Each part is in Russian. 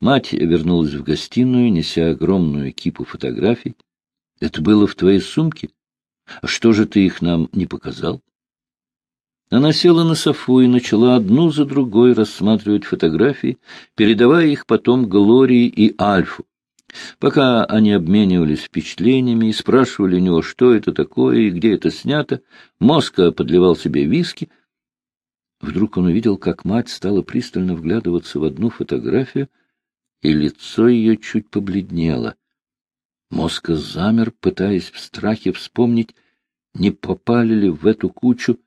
Мать вернулась в гостиную, неся огромную кипу фотографий. — Это было в твоей сумке? А что же ты их нам не показал? Она села на софу и начала одну за другой рассматривать фотографии, передавая их потом Глории и Альфу. Пока они обменивались впечатлениями и спрашивали у него, что это такое и где это снято, Моска подливал себе виски. Вдруг он увидел, как мать стала пристально вглядываться в одну фотографию, и лицо ее чуть побледнело. Моска замер, пытаясь в страхе вспомнить, не попали ли в эту кучу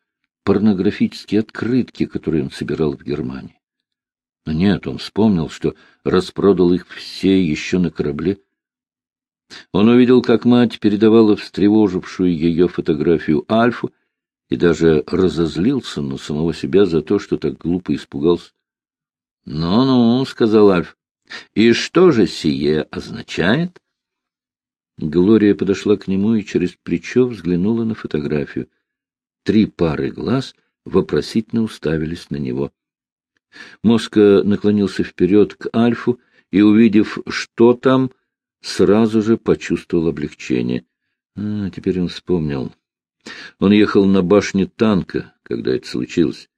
порнографические открытки, которые он собирал в Германии. Но нет, он вспомнил, что распродал их все еще на корабле. Он увидел, как мать передавала встревожившую ее фотографию Альфу, и даже разозлился на самого себя за то, что так глупо испугался. «Ну — сказал Альф, — и что же сие означает? Глория подошла к нему и через плечо взглянула на фотографию. Три пары глаз вопросительно уставились на него. Моска наклонился вперед к Альфу и, увидев, что там, сразу же почувствовал облегчение. А, теперь он вспомнил. Он ехал на башне танка, когда это случилось.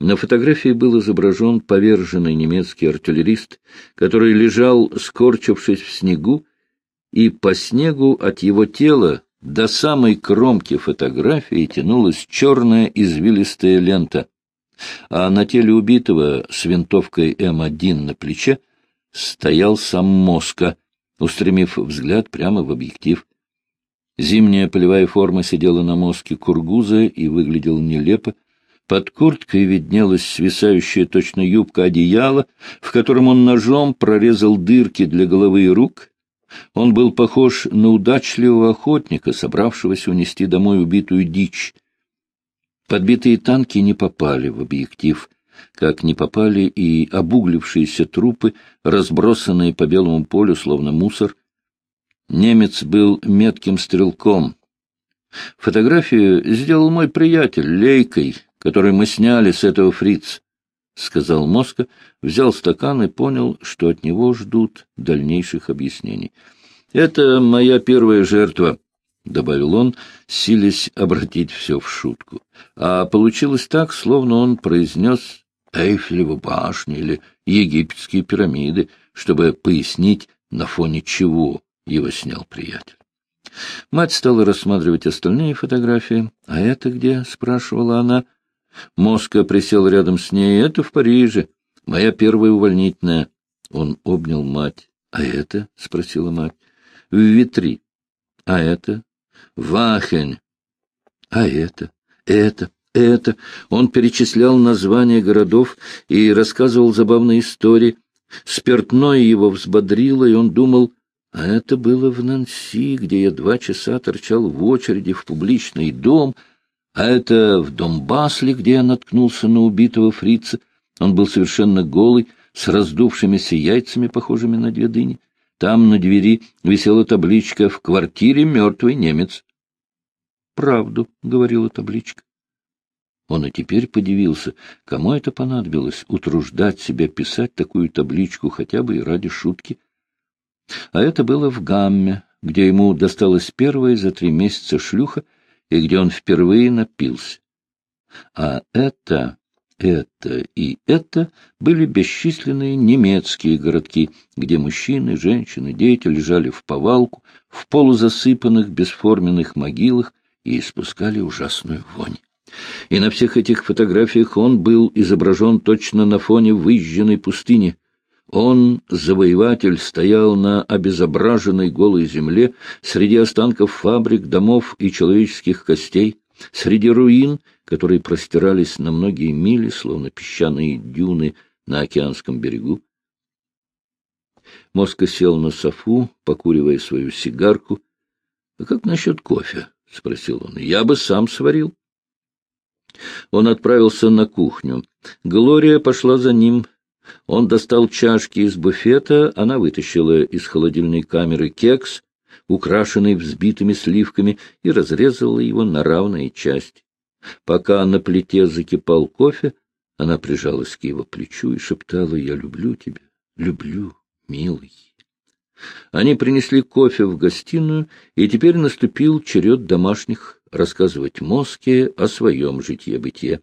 На фотографии был изображен поверженный немецкий артиллерист, который лежал, скорчившись в снегу, и по снегу от его тела до самой кромки фотографии тянулась черная извилистая лента а на теле убитого с винтовкой М1 на плече стоял сам Моска, устремив взгляд прямо в объектив. Зимняя полевая форма сидела на мозге кургуза и выглядела нелепо. Под курткой виднелась свисающая точно юбка одеяла, в котором он ножом прорезал дырки для головы и рук. Он был похож на удачливого охотника, собравшегося унести домой убитую дичь. Подбитые танки не попали в объектив, как не попали и обуглившиеся трупы, разбросанные по белому полю, словно мусор. Немец был метким стрелком. Фотографию сделал мой приятель Лейкой, который мы сняли с этого фриц, — сказал Моска, взял стакан и понял, что от него ждут дальнейших объяснений. — Это моя первая жертва, — добавил он, силясь обратить все в шутку. А получилось так, словно он произнес Эйфелеву башню или египетские пирамиды, чтобы пояснить, на фоне чего его снял приятель. Мать стала рассматривать остальные фотографии. «А это где?» — спрашивала она. Моска присел рядом с ней. «Это в Париже. Моя первая увольнительная». Он обнял мать. «А это?» — спросила мать. «В Витри. А это?» Вахень. А это, это, это. Он перечислял названия городов и рассказывал забавные истории. Спиртное его взбодрило, и он думал, а это было в Нанси, где я два часа торчал в очереди в публичный дом, а это в Донбассле, где я наткнулся на убитого фрица. Он был совершенно голый, с раздувшимися яйцами, похожими на две дыни. Там на двери висела табличка «В квартире мертвый немец». «Правду», — говорила табличка. Он и теперь подивился, кому это понадобилось утруждать себя писать такую табличку хотя бы и ради шутки. А это было в Гамме, где ему досталась первая за три месяца шлюха и где он впервые напился. А это это и это были бесчисленные немецкие городки, где мужчины, женщины, дети лежали в повалку, в полузасыпанных бесформенных могилах и испускали ужасную вонь. И на всех этих фотографиях он был изображен точно на фоне выжженной пустыни. Он, завоеватель, стоял на обезображенной голой земле среди останков фабрик, домов и человеческих костей, среди руин, которые простирались на многие мили, словно песчаные дюны на океанском берегу. Моска сел на софу, покуривая свою сигарку. — А как насчет кофе? — спросил он. — Я бы сам сварил. Он отправился на кухню. Глория пошла за ним. Он достал чашки из буфета, она вытащила из холодильной камеры кекс, украшенный взбитыми сливками, и разрезала его на равные части. Пока на плите закипал кофе, она прижалась к его плечу и шептала «Я люблю тебя, люблю, милый. Они принесли кофе в гостиную, и теперь наступил черед домашних рассказывать Моске о своем житье-бытие.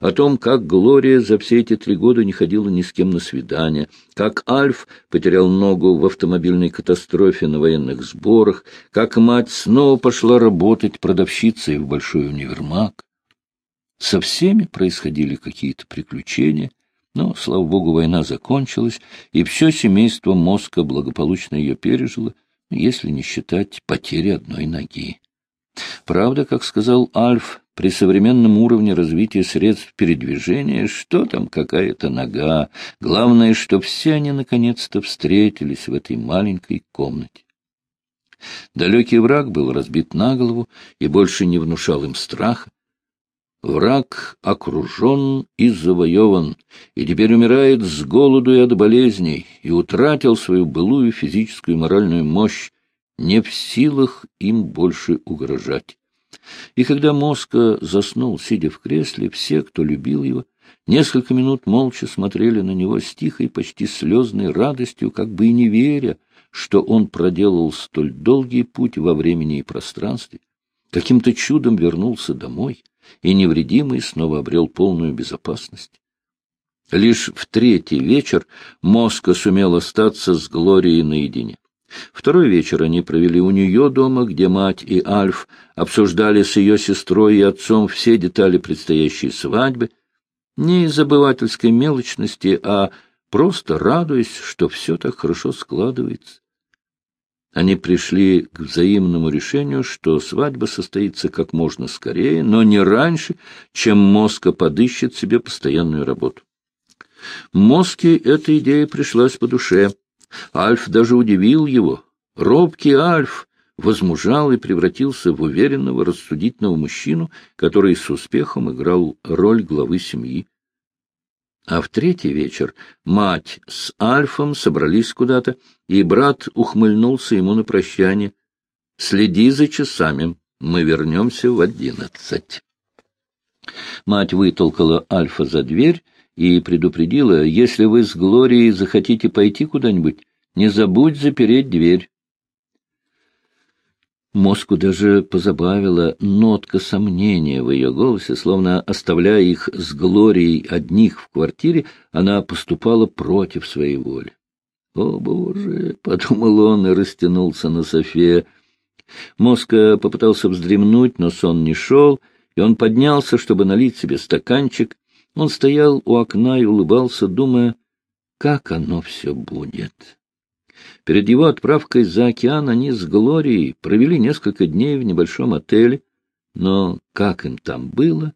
О том, как Глория за все эти три года не ходила ни с кем на свидание, как Альф потерял ногу в автомобильной катастрофе на военных сборах, как мать снова пошла работать продавщицей в большой универмаг. Со всеми происходили какие-то приключения, но, слава богу, война закончилась, и все семейство мозга благополучно ее пережило, если не считать потери одной ноги. Правда, как сказал Альф, при современном уровне развития средств передвижения, что там какая-то нога, главное, что все они наконец-то встретились в этой маленькой комнате. Далекий враг был разбит на голову и больше не внушал им страха. Враг окружен и завоеван, и теперь умирает с голоду и от болезней, и утратил свою былую физическую и моральную мощь, не в силах им больше угрожать. И когда Моска заснул, сидя в кресле, все, кто любил его, несколько минут молча смотрели на него с тихой, почти слезной радостью, как бы и не веря, что он проделал столь долгий путь во времени и пространстве, каким-то чудом вернулся домой и невредимый снова обрел полную безопасность. Лишь в третий вечер Моска сумел остаться с Глорией наедине. Второй вечер они провели у нее дома, где мать и Альф обсуждали с ее сестрой и отцом все детали предстоящей свадьбы, не из забывательской мелочности, а просто радуясь, что все так хорошо складывается. Они пришли к взаимному решению, что свадьба состоится как можно скорее, но не раньше, чем Моска подыщет себе постоянную работу. Моске эта идея пришлась по душе. Альф даже удивил его. Робкий Альф возмужал и превратился в уверенного, рассудительного мужчину, который с успехом играл роль главы семьи. А в третий вечер мать с Альфом собрались куда-то, и брат ухмыльнулся ему на прощание. «Следи за часами, мы вернемся в одиннадцать». Мать вытолкала Альфа за дверь и предупредила, «Если вы с Глорией захотите пойти куда-нибудь, не забудь запереть дверь». Мозгу даже позабавила нотка сомнения в ее голосе, словно оставляя их с Глорией одних в квартире, она поступала против своей воли. «О, Боже!» — подумал он и растянулся на софе. Моска попытался вздремнуть, но сон не шел, и он поднялся, чтобы налить себе стаканчик. Он стоял у окна и улыбался, думая, как оно все будет. Перед его отправкой за океан они с Глорией провели несколько дней в небольшом отеле, но как им там было,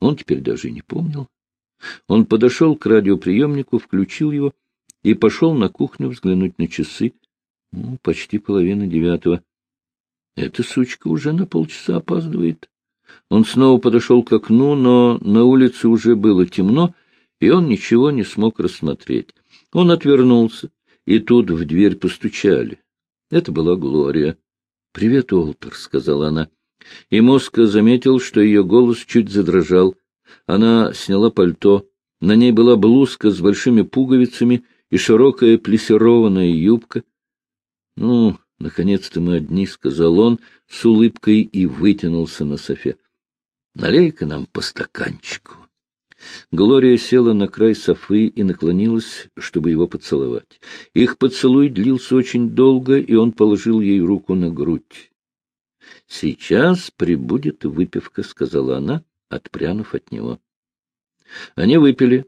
он теперь даже не помнил. Он подошел к радиоприемнику, включил его и пошел на кухню взглянуть на часы. Ну, почти половина девятого. Эта сучка уже на полчаса опаздывает. Он снова подошел к окну, но на улице уже было темно, и он ничего не смог рассмотреть. Он отвернулся и тут в дверь постучали. Это была Глория. — Привет, Олтер, — сказала она. И Моска заметил, что ее голос чуть задрожал. Она сняла пальто. На ней была блузка с большими пуговицами и широкая плессированная юбка. — Ну, наконец-то мы одни, — сказал он с улыбкой и вытянулся на софе. — Налей-ка нам по стаканчику. Глория села на край софы и наклонилась, чтобы его поцеловать. Их поцелуй длился очень долго, и он положил ей руку на грудь. — Сейчас прибудет выпивка, — сказала она, отпрянув от него. Они выпили.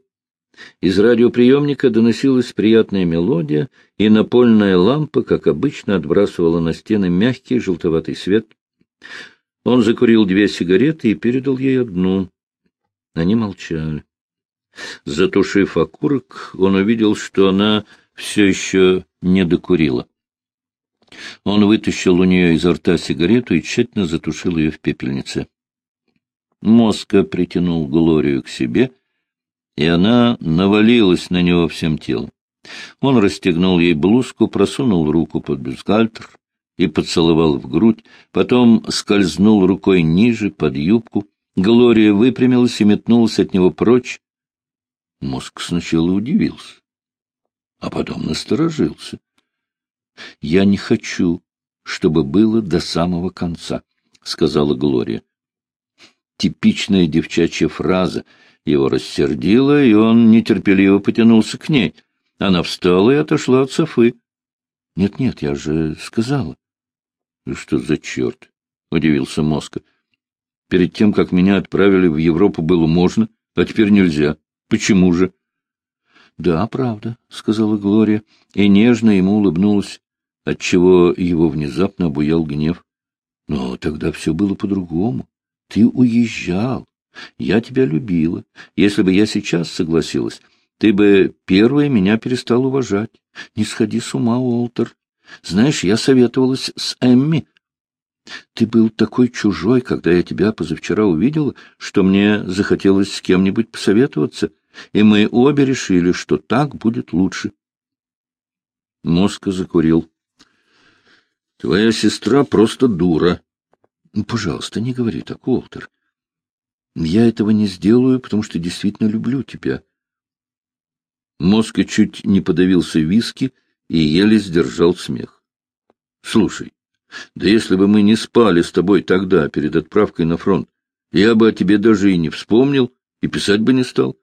Из радиоприемника доносилась приятная мелодия, и напольная лампа, как обычно, отбрасывала на стены мягкий желтоватый свет. Он закурил две сигареты и передал ей одну. Они молчали. Затушив окурок, он увидел, что она все еще не докурила. Он вытащил у нее изо рта сигарету и тщательно затушил ее в пепельнице. Моска притянул Глорию к себе, и она навалилась на него всем телом. Он расстегнул ей блузку, просунул руку под бюстгальтер и поцеловал в грудь, потом скользнул рукой ниже, под юбку, Глория выпрямилась и метнулась от него прочь. Мозг сначала удивился. а потом насторожился. — Я не хочу, чтобы было до самого конца, — сказала Глория. Типичная девчачья фраза его рассердила, и он нетерпеливо потянулся к ней. Она встала и отошла от Софы. «Нет, — Нет-нет, я же сказала. — Что за черт? — удивился Моска. — Перед тем, как меня отправили в Европу, было можно, а теперь нельзя. Почему же? — Да, правда, — сказала Глория, и нежно ему улыбнулась, отчего его внезапно обуял гнев. — Но тогда все было по-другому. Ты уезжал. Я тебя любила. Если бы я сейчас согласилась, ты бы первая меня перестал уважать. Не сходи с ума, Уолтер. Знаешь, я советовалась с Эмми. Ты был такой чужой, когда я тебя позавчера увидела, что мне захотелось с кем-нибудь посоветоваться, и мы обе решили, что так будет лучше. Моска закурил. — Твоя сестра просто дура. — Пожалуйста, не говори так, Уолтер. Я этого не сделаю, потому что действительно люблю тебя. Моска чуть не подавился виски и еле сдержал смех. — Слушай, да если бы мы не спали с тобой тогда, перед отправкой на фронт, я бы о тебе даже и не вспомнил, и писать бы не стал.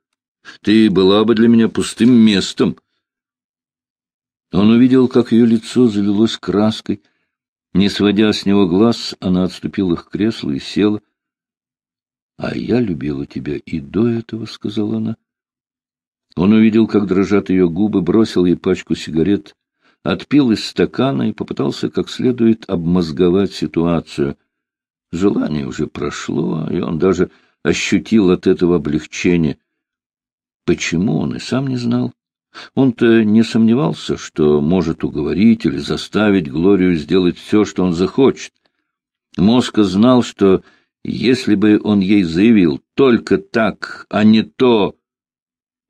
Ты была бы для меня пустым местом. Он увидел, как ее лицо залилось краской, не сводя с него глаз, она отступила к креслу и села. — А я любила тебя и до этого, — сказала она. Он увидел, как дрожат ее губы, бросил ей пачку сигарет, отпил из стакана и попытался как следует обмозговать ситуацию. Желание уже прошло, и он даже ощутил от этого облегчение. Почему, он и сам не знал. Он-то не сомневался, что может уговорить или заставить Глорию сделать все, что он захочет. Моска знал, что если бы он ей заявил только так, а не то,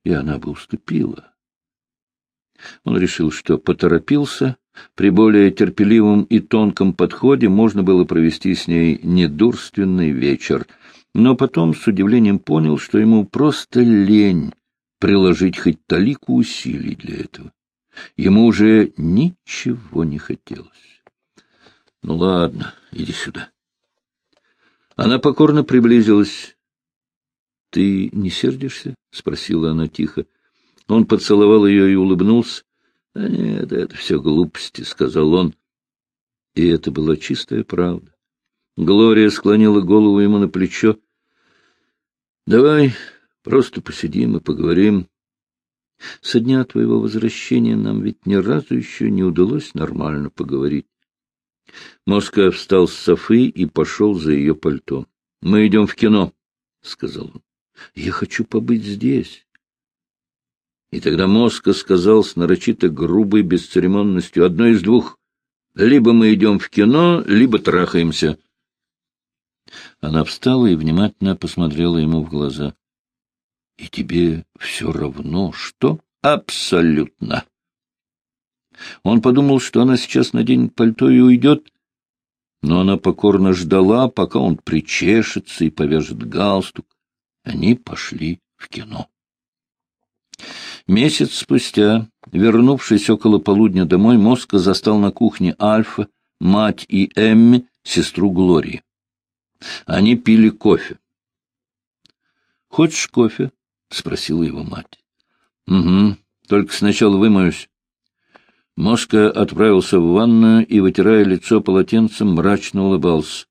и она бы уступила. Он решил, что поторопился, при более терпеливом и тонком подходе можно было провести с ней недурственный вечер, но потом с удивлением понял, что ему просто лень приложить хоть талику усилий для этого. Ему уже ничего не хотелось. — Ну ладно, иди сюда. Она покорно приблизилась. — Ты не сердишься? — спросила она тихо. Он поцеловал ее и улыбнулся. — А нет, это все глупости, — сказал он. И это была чистая правда. Глория склонила голову ему на плечо. — Давай Просто посидим и поговорим. Со дня твоего возвращения нам ведь ни разу еще не удалось нормально поговорить. Моска встал с Софы и пошел за ее пальто. — Мы идем в кино, — сказал он. — Я хочу побыть здесь. И тогда Моска сказал с нарочито грубой бесцеремонностью одно из двух. Либо мы идем в кино, либо трахаемся. Она встала и внимательно посмотрела ему в глаза. И тебе все равно, что? Абсолютно. Он подумал, что она сейчас наденет пальто и уйдет, но она покорно ждала, пока он причешется и повяжет галстук. Они пошли в кино. Месяц спустя, вернувшись около полудня домой, Моска застал на кухне Альфа, мать и Эмми, сестру Глории. Они пили кофе. — Хочешь кофе? — спросила его мать. — Угу, только сначала вымоюсь. Моска отправился в ванную и, вытирая лицо полотенцем, мрачно улыбался.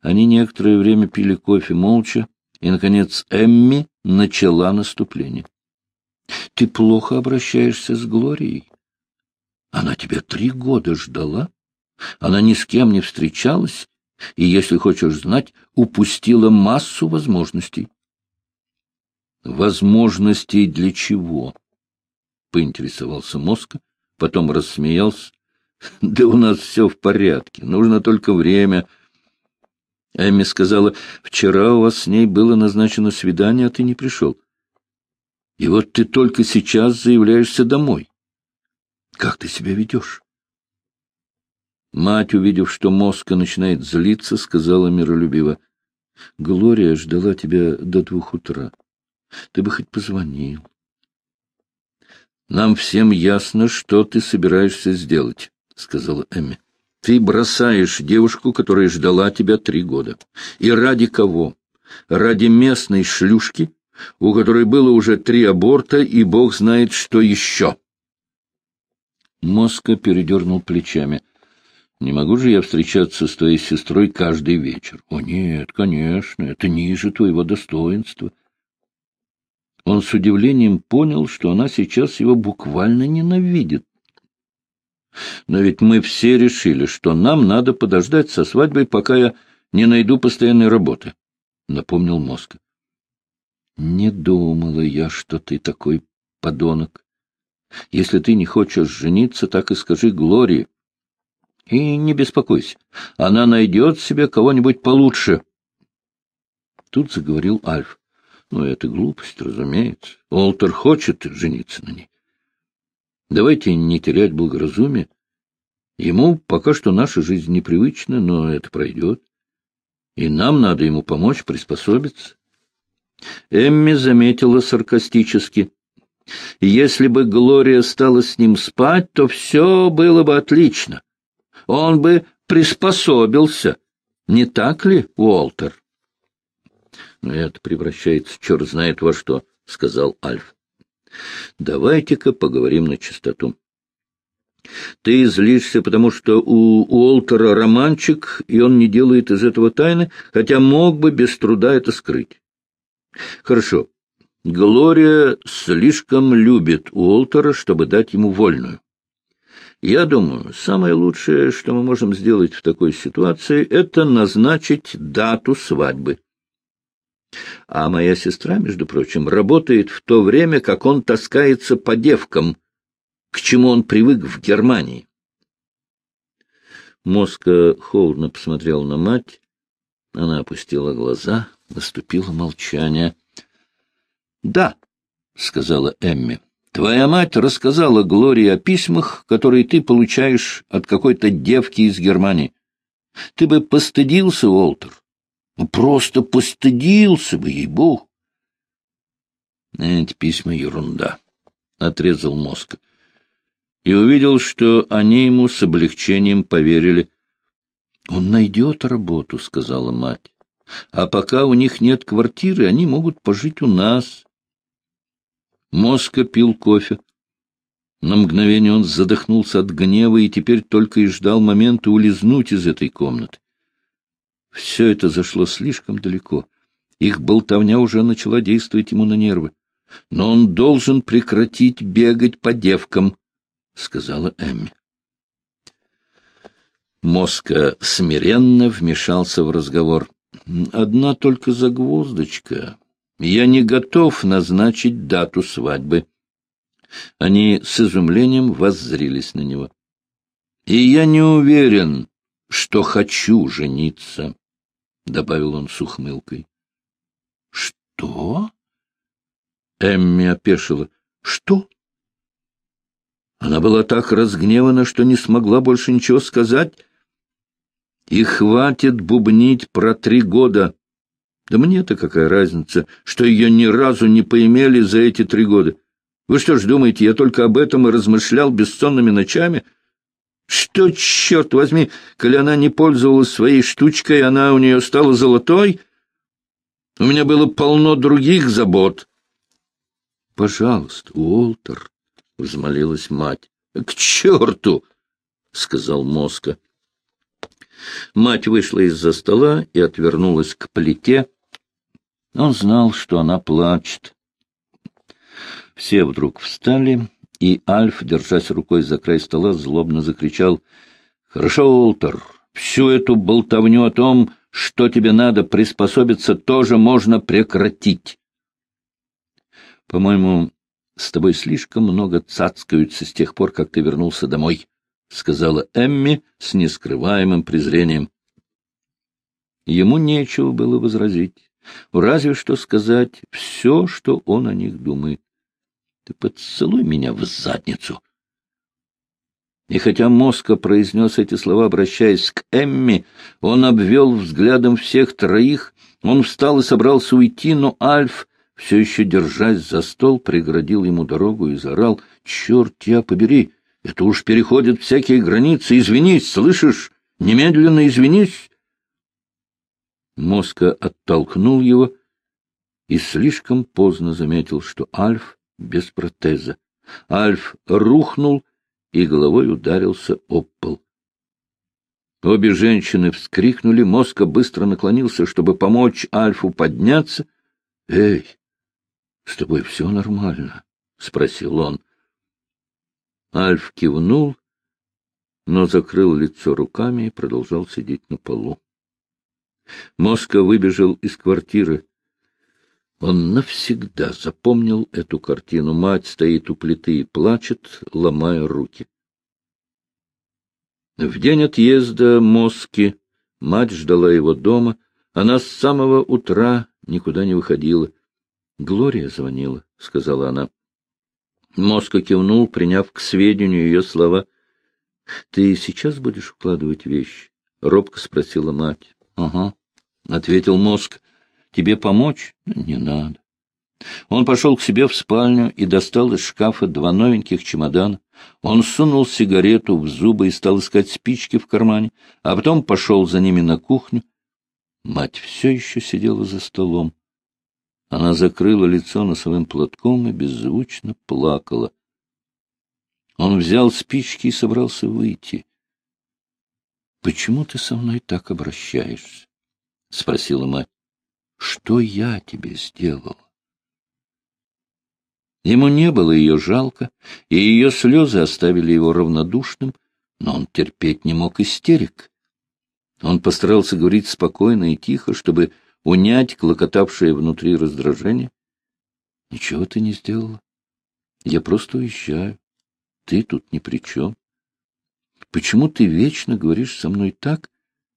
Они некоторое время пили кофе молча, и, наконец, Эмми начала наступление. — Ты плохо обращаешься с Глорией. Она тебя три года ждала. Она ни с кем не встречалась, и, если хочешь знать, упустила массу возможностей. Возможностей для чего? — поинтересовался мозг, потом рассмеялся. — Да у нас все в порядке, нужно только время. Эмми сказала, вчера у вас с ней было назначено свидание, а ты не пришел. И вот ты только сейчас заявляешься домой. Как ты себя ведешь? Мать, увидев, что Моска начинает злиться, сказала миролюбиво. — Глория ждала тебя до двух утра. Ты бы хоть позвонил. Нам всем ясно, что ты собираешься сделать, — сказала Эмми. Ты бросаешь девушку, которая ждала тебя три года. И ради кого? Ради местной шлюшки, у которой было уже три аборта, и бог знает, что еще. Моска передернул плечами. Не могу же я встречаться с твоей сестрой каждый вечер. О, нет, конечно, это ниже твоего достоинства. Он с удивлением понял, что она сейчас его буквально ненавидит. Но ведь мы все решили, что нам надо подождать со свадьбой, пока я не найду постоянной работы, — напомнил мозг. Не думала я, что ты такой подонок. Если ты не хочешь жениться, так и скажи Глории. И не беспокойся, она найдет себе кого-нибудь получше. Тут заговорил Альф. Ну, это глупость, разумеется. Олтер хочет жениться на ней. Давайте не терять благоразумие. Ему пока что наша жизнь непривычна, но это пройдет. И нам надо ему помочь приспособиться. Эмми заметила саркастически. Если бы Глория стала с ним спать, то все было бы отлично. Он бы приспособился. Не так ли, Уолтер? — Это превращается черт знает во что, — сказал Альф. — Давайте-ка поговорим на чистоту. Ты злишься, потому что у Уолтера романчик, и он не делает из этого тайны, хотя мог бы без труда это скрыть. Хорошо. Глория слишком любит Уолтера, чтобы дать ему вольную. Я думаю, самое лучшее, что мы можем сделать в такой ситуации, это назначить дату свадьбы. А моя сестра, между прочим, работает в то время, как он таскается по девкам, к чему он привык в Германии. Моска холодно посмотрел на мать. Она опустила глаза, наступило молчание. — Да, — сказала Эмми, — твоя мать рассказала Глории о письмах, которые ты получаешь от какой-то девки из Германии. Ты бы постыдился, Уолтер. Просто постыдился бы, ей-бог. Эти письма — ерунда, — отрезал мозг. И увидел, что они ему с облегчением поверили. — Он найдет работу, — сказала мать. — А пока у них нет квартиры, они могут пожить у нас. Моска пил кофе. На мгновение он задохнулся от гнева и теперь только и ждал момента улизнуть из этой комнаты. Все это зашло слишком далеко. Их болтовня уже начала действовать ему на нервы. Но он должен прекратить бегать по девкам, — сказала Эмми. Моска смиренно вмешался в разговор. Одна только загвоздочка. Я не готов назначить дату свадьбы. Они с изумлением воззрились на него. И я не уверен, что хочу жениться. — добавил он с ухмылкой. — Что? Эмми опешила. — Что? Она была так разгневана, что не смогла больше ничего сказать. И хватит бубнить про три года. Да мне-то какая разница, что ее ни разу не поимели за эти три года. Вы что ж думаете, я только об этом и размышлял бессонными ночами? — что, черт возьми, коли она не пользовалась своей штучкой, она у нее стала золотой? У меня было полно других забот. — Пожалуйста, Уолтер, — взмолилась мать. — К черту! — сказал Моска. Мать вышла из-за стола и отвернулась к плите. Он знал, что она плачет. Все вдруг встали и Альф, держась рукой за край стола, злобно закричал. — Хорошо, Олтер, всю эту болтовню о том, что тебе надо приспособиться, тоже можно прекратить. — По-моему, с тобой слишком много цацкаются с тех пор, как ты вернулся домой, — сказала Эмми с нескрываемым презрением. Ему нечего было возразить, разве что сказать все, что он о них думает. Ты поцелуй меня в задницу. И хотя Моска произнес эти слова, обращаясь к Эмми, он обвел взглядом всех троих, он встал и собрался уйти, но Альф все еще держась за стол, преградил ему дорогу и заорал. — Черт тебя побери! Это уж переходит всякие границы. Извинись, слышишь? Немедленно извинись! Моска оттолкнул его и слишком поздно заметил, что Альф без протеза. Альф рухнул и головой ударился об пол. Обе женщины вскрикнули, Моска быстро наклонился, чтобы помочь Альфу подняться. — Эй, с тобой все нормально? — спросил он. Альф кивнул, но закрыл лицо руками и продолжал сидеть на полу. Моска выбежал из квартиры. Он навсегда запомнил эту картину. Мать стоит у плиты и плачет, ломая руки. В день отъезда Моски мать ждала его дома. Она с самого утра никуда не выходила. — Глория звонила, — сказала она. Моска кивнул, приняв к сведению ее слова. — Ты сейчас будешь укладывать вещи? — робко спросила мать. — Ага, — ответил Моск. — Тебе помочь? — Не надо. Он пошел к себе в спальню и достал из шкафа два новеньких чемодана. Он сунул сигарету в зубы и стал искать спички в кармане, а потом пошел за ними на кухню. Мать все еще сидела за столом. Она закрыла лицо носовым платком и беззвучно плакала. Он взял спички и собрался выйти. — Почему ты со мной так обращаешься? — спросила мать. — Что я тебе сделала? Ему не было ее жалко, и ее слезы оставили его равнодушным, но он терпеть не мог истерик. Он постарался говорить спокойно и тихо, чтобы унять клокотавшее внутри раздражение. — Ничего ты не сделала. Я просто уезжаю. Ты тут ни при чем. Почему ты вечно говоришь со мной так,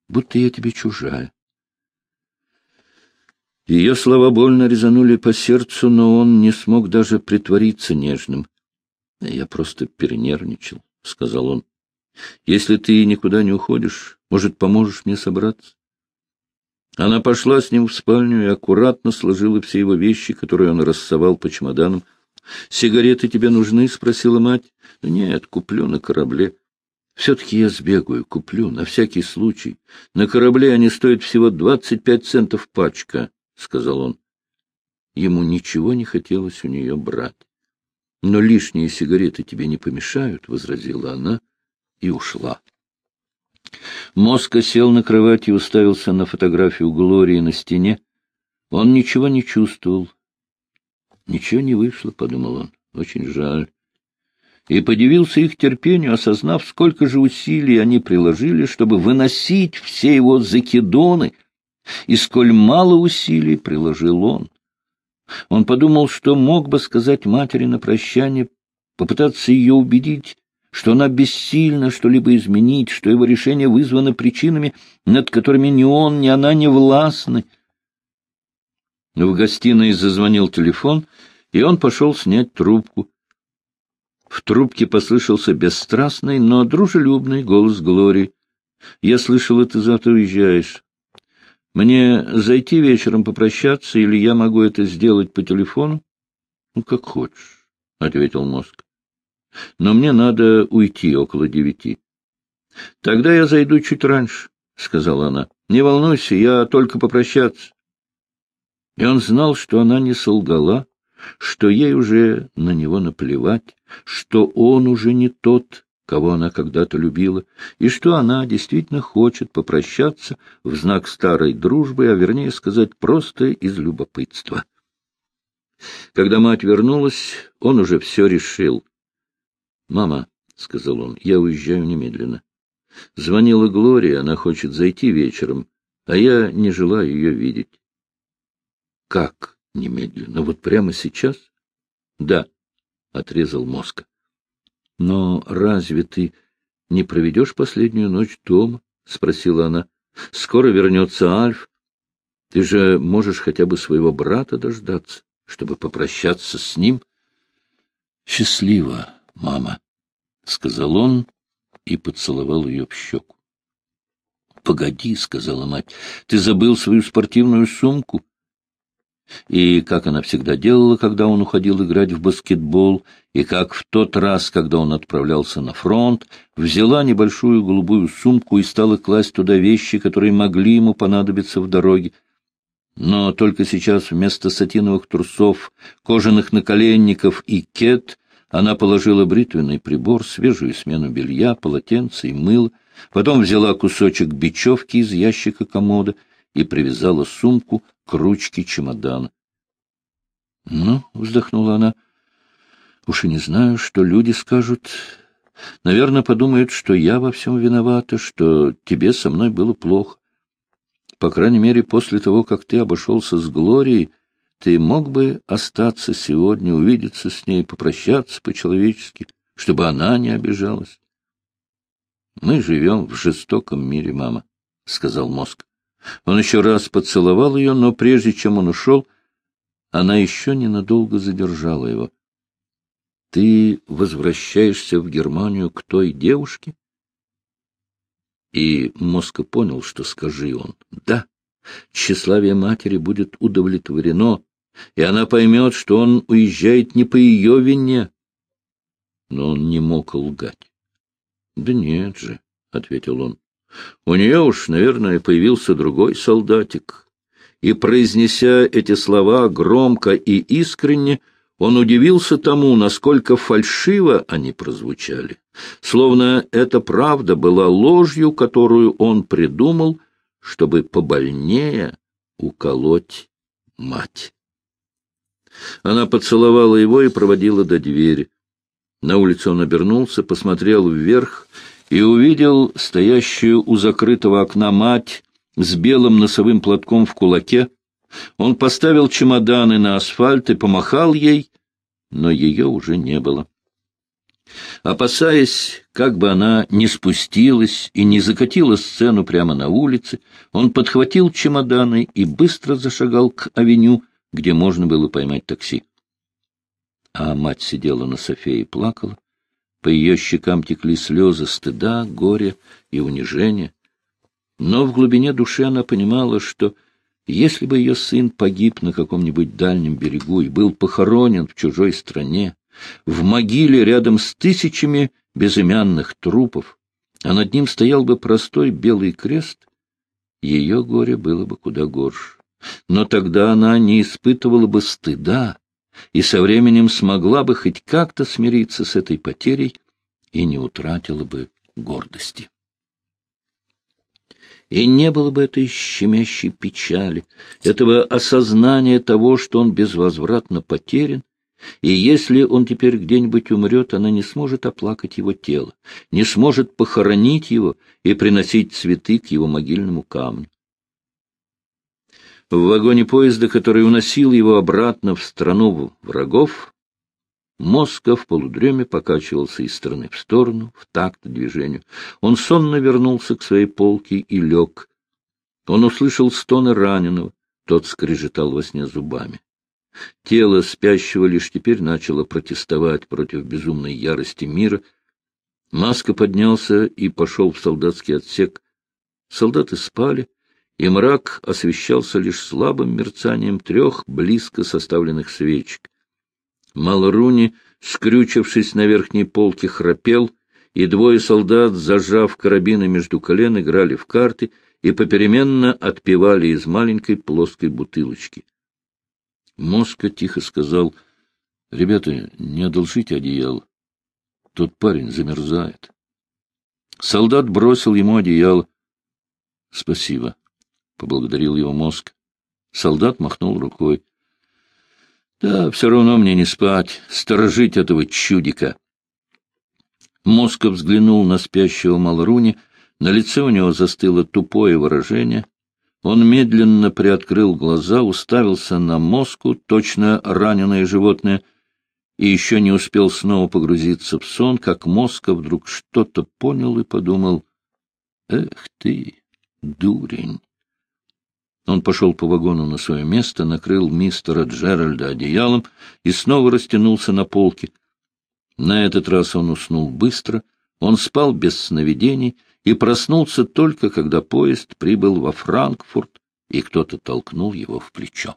будто я тебе чужая? Ее слова больно резанули по сердцу, но он не смог даже притвориться нежным. — Я просто перенервничал, — сказал он. — Если ты никуда не уходишь, может, поможешь мне собраться? Она пошла с ним в спальню и аккуратно сложила все его вещи, которые он рассовал по чемоданам. — Сигареты тебе нужны? — спросила мать. — Нет, куплю на корабле. — Все-таки я сбегаю, куплю, на всякий случай. На корабле они стоят всего двадцать пять центов пачка, — сказал он. Ему ничего не хотелось у нее брать. — Но лишние сигареты тебе не помешают, — возразила она и ушла. Моска сел на кровать и уставился на фотографию Глории на стене. Он ничего не чувствовал. Ничего не вышло, — подумал он. Очень жаль. И подивился их терпению, осознав, сколько же усилий они приложили, чтобы выносить все его закидоны, и сколь мало усилий приложил он. Он подумал, что мог бы сказать матери на прощание, попытаться ее убедить, что она бессильна что-либо изменить, что его решение вызвано причинами, над которыми ни он, ни она не властны. В гостиной зазвонил телефон, и он пошел снять трубку. В трубке послышался бесстрастный, но дружелюбный голос Глории. — Я слышал, ты завтра уезжаешь. Мне зайти вечером попрощаться, или я могу это сделать по телефону? — Ну, как хочешь, — ответил мозг но мне надо уйти около девяти. — Тогда я зайду чуть раньше, — сказала она. — Не волнуйся, я только попрощаться. И он знал, что она не солгала, что ей уже на него наплевать, что он уже не тот, кого она когда-то любила, и что она действительно хочет попрощаться в знак старой дружбы, а вернее сказать, просто из любопытства. Когда мать вернулась, он уже все решил. — Мама, — сказал он, — я уезжаю немедленно. Звонила Глория, она хочет зайти вечером, а я не желаю ее видеть. — Как немедленно? Вот прямо сейчас? — Да, — отрезал мозг. — Но разве ты не проведешь последнюю ночь дома? — спросила она. — Скоро вернется Альф. Ты же можешь хотя бы своего брата дождаться, чтобы попрощаться с ним. — Счастливо, — Мама, — сказал он и поцеловал ее в щеку. — Погоди, — сказала мать, — ты забыл свою спортивную сумку. И как она всегда делала, когда он уходил играть в баскетбол, и как в тот раз, когда он отправлялся на фронт, взяла небольшую голубую сумку и стала класть туда вещи, которые могли ему понадобиться в дороге. Но только сейчас вместо сатиновых трусов, кожаных наколенников и кет она положила бритвенный прибор, свежую смену белья, полотенце и мыло, потом взяла кусочек бечевки из ящика комода и привязала сумку к ручке чемодана. — Ну, — вздохнула она, — уж и не знаю, что люди скажут. Наверное, подумают, что я во всем виновата, что тебе со мной было плохо. По крайней мере, после того, как ты обошелся с Глорией, ты мог бы остаться сегодня, увидеться с ней, попрощаться по-человечески, чтобы она не обижалась. — Мы живем в жестоком мире, мама, — сказал мозг. Он еще раз поцеловал ее, но прежде чем он ушел, она еще ненадолго задержала его. — Ты возвращаешься в Германию к той девушке? И Моска понял, что скажи он «да». Тщеславие матери будет удовлетворено, и она поймет, что он уезжает не по ее вине. Но он не мог лгать. — Да нет же, — ответил он. — У нее уж, наверное, появился другой солдатик. И, произнеся эти слова громко и искренне, он удивился тому, насколько фальшиво они прозвучали, словно эта правда была ложью, которую он придумал, чтобы побольнее уколоть мать. Она поцеловала его и проводила до двери. На улице он обернулся, посмотрел вверх и увидел стоящую у закрытого окна мать с белым носовым платком в кулаке. Он поставил чемоданы на асфальт и помахал ей, но ее уже не было. Опасаясь, как бы она не спустилась и не закатила сцену прямо на улице, он подхватил чемоданы и быстро зашагал к авеню, где можно было поймать такси. А мать сидела на софе и плакала. По ее щекам текли слезы стыда, горя и унижения. Но в глубине души она понимала, что если бы ее сын погиб на каком-нибудь дальнем берегу и был похоронен в чужой стране, в могиле рядом с тысячами безымянных трупов, а над ним стоял бы простой белый крест, ее горе было бы куда горше но тогда она не испытывала бы стыда и со временем смогла бы хоть как-то смириться с этой потерей и не утратила бы гордости. И не было бы этой щемящей печали, этого осознания того, что он безвозвратно потерян, и если он теперь где-нибудь умрет, она не сможет оплакать его тело, не сможет похоронить его и приносить цветы к его могильному камню. В вагоне поезда, который уносил его обратно в страну врагов, Моска в полудреме покачивался из стороны в сторону, в такт движению. Он сонно вернулся к своей полке и лег. Он услышал стоны раненого, тот скрежетал во сне зубами. Тело спящего лишь теперь начало протестовать против безумной ярости мира. Маска поднялся и пошел в солдатский отсек. Солдаты спали, и мрак освещался лишь слабым мерцанием трех близко составленных свечек. Малруни, скрючившись на верхней полке, храпел, и двое солдат, зажав карабины между колен, играли в карты и попеременно отпивали из маленькой плоской бутылочки. Моска тихо сказал, — Ребята, не одолжите одеяло. Тот парень замерзает. Солдат бросил ему одеяло. — Спасибо. — поблагодарил его мозг. Солдат махнул рукой. — Да, все равно мне не спать, сторожить этого чудика. Моска взглянул на спящего Малруни. На лице у него застыло тупое выражение. Он медленно приоткрыл глаза, уставился на мозку, точно раненое животное, и еще не успел снова погрузиться в сон, как Моска вдруг что-то понял и подумал, «Эх ты, дурень!» Он пошел по вагону на свое место, накрыл мистера Джеральда одеялом и снова растянулся на полке. На этот раз он уснул быстро, он спал без сновидений и проснулся только, когда поезд прибыл во Франкфурт, и кто-то толкнул его в плечо.